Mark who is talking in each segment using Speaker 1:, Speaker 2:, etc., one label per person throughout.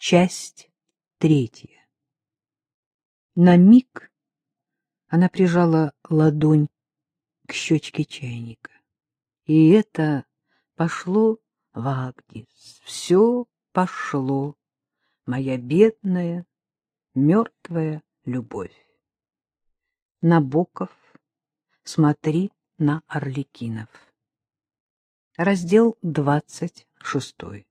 Speaker 1: Часть третья. На миг она прижала ладонь к щечке чайника. И это пошло в Агдис. Все пошло, моя бедная, мертвая любовь. Набоков, смотри на Орликинов. Раздел двадцать шестой.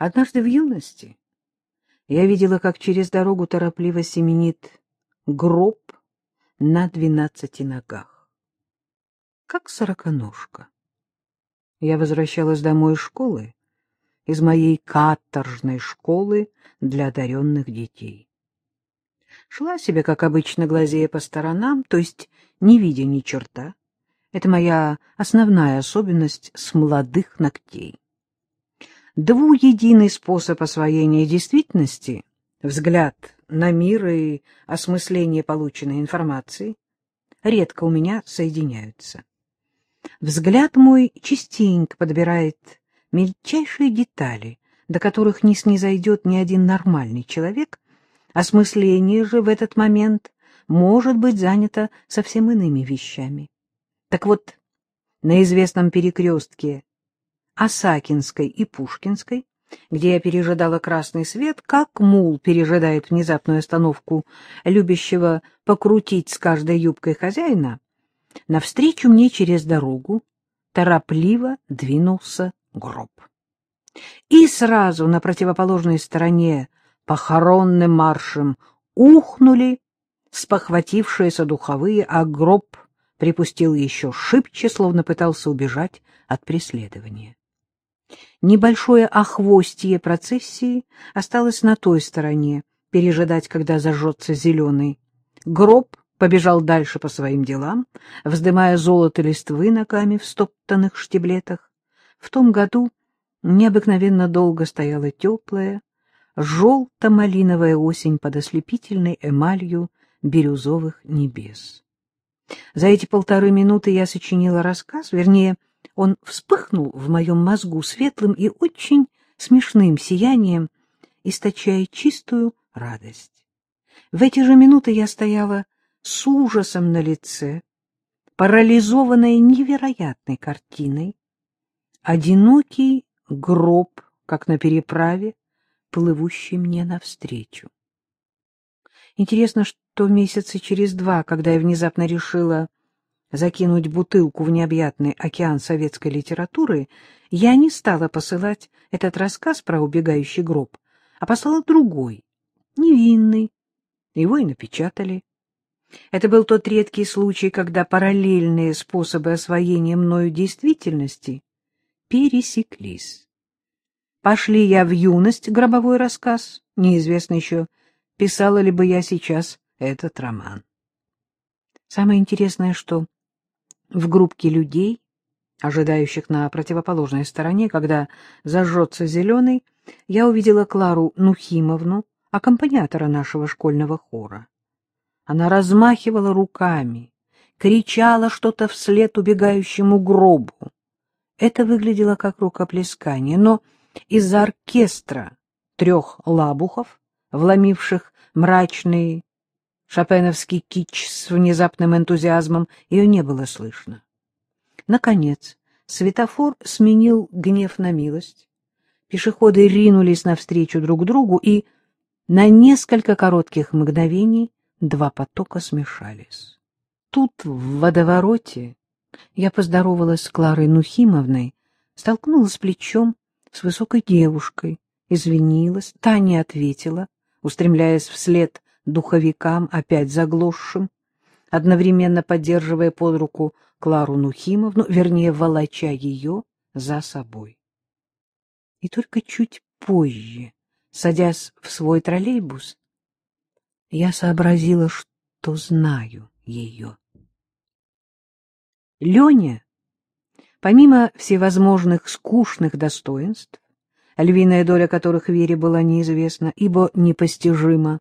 Speaker 1: Однажды в юности я видела, как через дорогу торопливо семенит гроб на двенадцати ногах, как сороконожка. Я возвращалась домой из школы, из моей каторжной школы для одаренных детей. Шла себе, как обычно, глазея по сторонам, то есть не видя ни черта. Это моя основная особенность с молодых ногтей двуединый способ освоения действительности, взгляд на мир и осмысление полученной информации, редко у меня соединяются. Взгляд мой частенько подбирает мельчайшие детали, до которых не снизойдет ни один нормальный человек, осмысление же в этот момент может быть занято совсем иными вещами. Так вот, на известном перекрестке Осакинской и Пушкинской, где я пережидала красный свет, как мул пережидает внезапную остановку любящего покрутить с каждой юбкой хозяина, навстречу мне через дорогу торопливо двинулся гроб. И сразу на противоположной стороне похоронным маршем ухнули спохватившиеся духовые, а гроб припустил еще шибче, словно пытался убежать от преследования. Небольшое охвостье процессии осталось на той стороне, пережидать, когда зажжется зеленый. Гроб побежал дальше по своим делам, вздымая золото листвы ногами в стоптанных штиблетах. В том году необыкновенно долго стояла теплая, желто-малиновая осень под ослепительной эмалью бирюзовых небес. За эти полторы минуты я сочинила рассказ, вернее, он вспыхнул в моем мозгу светлым и очень смешным сиянием, источая чистую радость. В эти же минуты я стояла с ужасом на лице, парализованная невероятной картиной. Одинокий гроб, как на переправе, плывущий мне навстречу. Интересно, что месяца через два, когда я внезапно решила закинуть бутылку в необъятный океан советской литературы, я не стала посылать этот рассказ про убегающий гроб, а послала другой, невинный. Его и напечатали. Это был тот редкий случай, когда параллельные способы освоения мною действительности пересеклись. Пошли я в юность гробовой рассказ, неизвестно еще, писала ли бы я сейчас этот роман. Самое интересное, что в группке людей, ожидающих на противоположной стороне, когда зажжется зеленый, я увидела Клару Нухимовну, аккомпаниатора нашего школьного хора. Она размахивала руками, кричала что-то вслед убегающему гробу. Это выглядело как рукоплескание, но из-за оркестра трех лабухов, вломивших мрачный шопеновский кич с внезапным энтузиазмом, ее не было слышно. Наконец, светофор сменил гнев на милость. Пешеходы ринулись навстречу друг другу, и на несколько коротких мгновений два потока смешались. Тут, в водовороте, я поздоровалась с Кларой Нухимовной, столкнулась плечом с высокой девушкой, извинилась, та не ответила, устремляясь вслед духовикам, опять заглохшим, одновременно поддерживая под руку Клару Нухимовну, вернее, волоча ее за собой. И только чуть позже, садясь в свой троллейбус, я сообразила, что знаю ее. Леня, помимо всевозможных скучных достоинств, львиная доля которых Вере была неизвестна, ибо непостижима,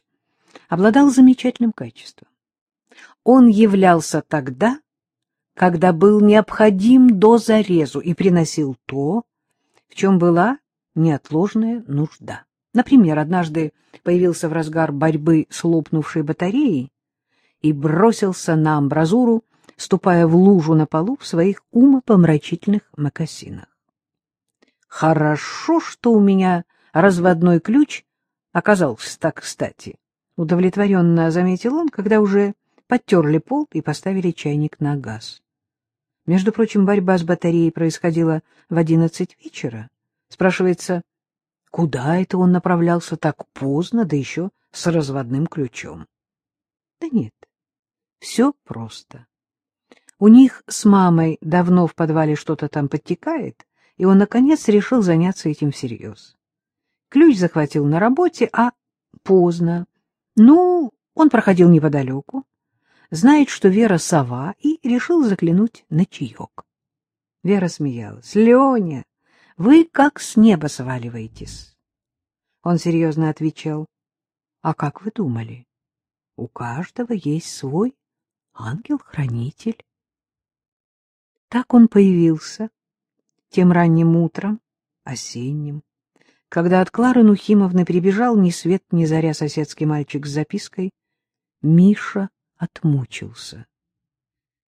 Speaker 1: обладал замечательным качеством. Он являлся тогда, когда был необходим до зарезу и приносил то, в чем была неотложная нужда. Например, однажды появился в разгар борьбы с лопнувшей батареей и бросился на амбразуру, ступая в лужу на полу в своих умопомрачительных мокасинах. Хорошо, что у меня разводной ключ оказался так кстати. Удовлетворенно заметил он, когда уже подтерли пол и поставили чайник на газ. Между прочим, борьба с батареей происходила в одиннадцать вечера. Спрашивается, куда это он направлялся так поздно, да еще с разводным ключом? Да нет, все просто. У них с мамой давно в подвале что-то там подтекает, и он, наконец, решил заняться этим всерьез. Ключ захватил на работе, а поздно. Ну, он проходил неподалеку, знает, что Вера сова, и решил заглянуть на чаек. Вера смеялась. — Леня, вы как с неба сваливаетесь. Он серьезно отвечал. — А как вы думали? У каждого есть свой ангел-хранитель. Так он появился тем ранним утром, осенним, когда от Клары Нухимовны прибежал ни свет ни заря соседский мальчик с запиской «Миша отмучился».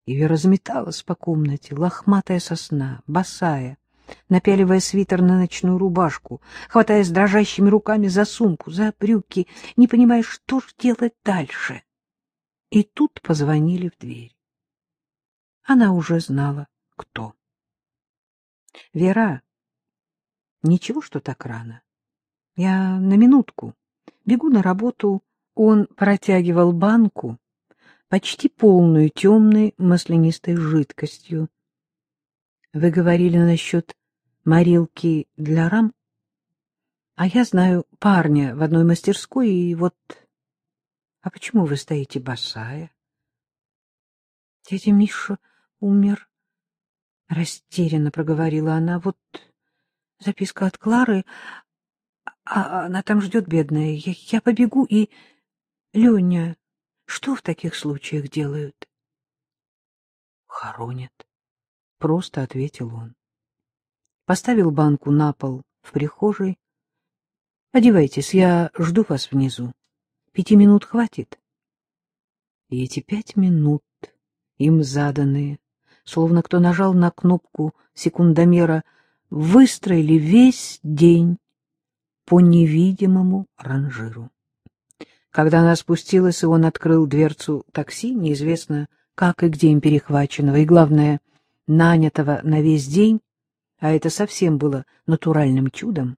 Speaker 1: Вера разметалась по комнате, лохматая сосна, босая, напяливая свитер на ночную рубашку, хватаясь дрожащими руками за сумку, за брюки, не понимая, что ж делать дальше. И тут позвонили в дверь. Она уже знала, кто. — Вера, ничего, что так рано. Я на минутку. Бегу на работу. Он протягивал банку, почти полную темной маслянистой жидкостью. Вы говорили насчет морилки для рам? А я знаю парня в одной мастерской, и вот... А почему вы стоите босая? Дядя Миша умер, — растерянно проговорила она. Вот записка от Клары, а она там ждет, бедная. Я, я побегу и... Леня, что в таких случаях делают? Хоронят, — просто ответил он. Поставил банку на пол в прихожей. Одевайтесь, я жду вас внизу. Пяти минут хватит. И эти пять минут, им заданные, словно кто нажал на кнопку секундомера, выстроили весь день по невидимому ранжиру. Когда она спустилась, и он открыл дверцу такси, неизвестно, как и где им перехваченного, и, главное, нанятого на весь день, а это совсем было натуральным чудом,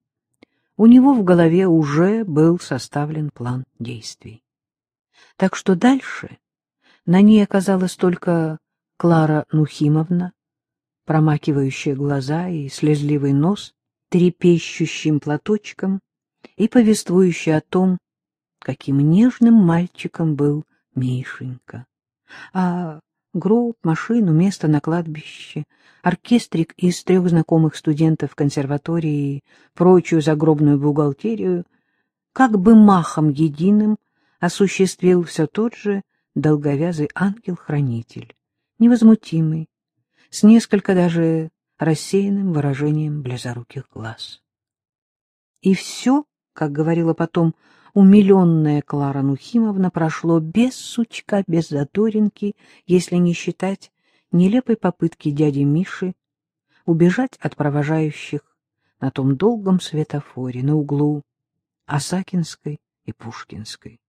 Speaker 1: у него в голове уже был составлен план действий. Так что дальше на ней оказалась только Клара Нухимовна, промакивающая глаза и слезливый нос трепещущим платочком и повествующая о том, каким нежным мальчиком был Мишенька. А гроб, машину, место на кладбище, оркестрик из трех знакомых студентов консерватории и прочую загробную бухгалтерию как бы махом единым осуществил все тот же долговязый ангел-хранитель, невозмутимый, с несколько даже рассеянным выражением близоруких глаз. И все, как говорила потом умиленная Клара Нухимовна, прошло без сучка, без задоринки, если не считать нелепой попытки дяди Миши убежать от провожающих на том долгом светофоре на углу Осакинской и Пушкинской.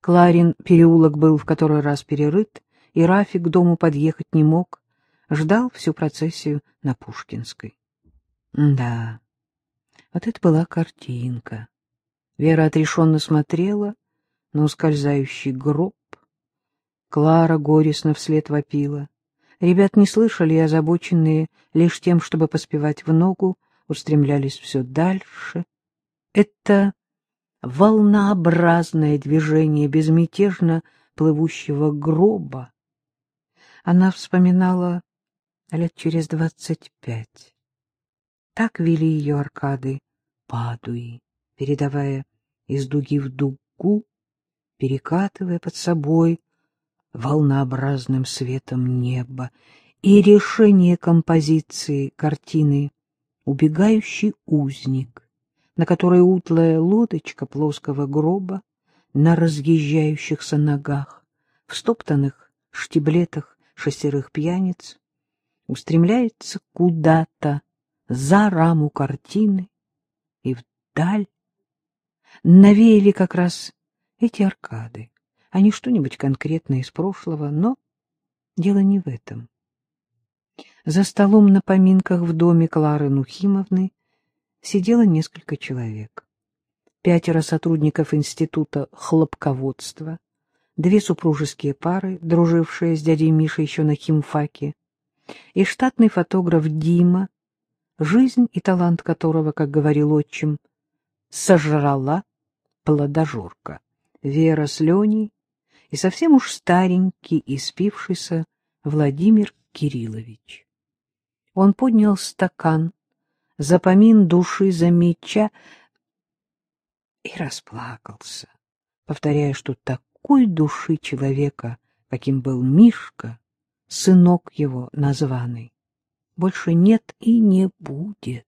Speaker 1: Кларин переулок был в который раз перерыт, и Рафик к дому подъехать не мог, ждал всю процессию на Пушкинской. Да, вот это была картинка. Вера отрешенно смотрела на ускользающий гроб. Клара горестно вслед вопила. Ребят не слышали и, озабоченные лишь тем, чтобы поспевать в ногу, устремлялись все дальше. Это волнообразное движение безмятежно плывущего гроба. Она вспоминала лет через двадцать пять. Так вели ее аркады Падуи, передавая из дуги в дугу, перекатывая под собой волнообразным светом неба, и решение композиции картины «Убегающий узник» на которой утлая лодочка плоского гроба на разъезжающихся ногах, в стоптанных штиблетах шестерых пьяниц, устремляется куда-то за раму картины и вдаль. Навеяли как раз эти аркады, а не что-нибудь конкретное из прошлого, но дело не в этом. За столом на поминках в доме Клары Нухимовны сидело несколько человек. Пятеро сотрудников Института хлопководства, две супружеские пары, дружившие с дядей Мишей еще на химфаке, и штатный фотограф Дима, жизнь и талант которого, как говорил отчим, сожрала плодожорка, Вера с Леней и совсем уж старенький и спившийся Владимир Кириллович. Он поднял стакан за помин души за меча и расплакался, повторяя, что такой души человека, каким был Мишка, сынок его названный, больше нет и не будет.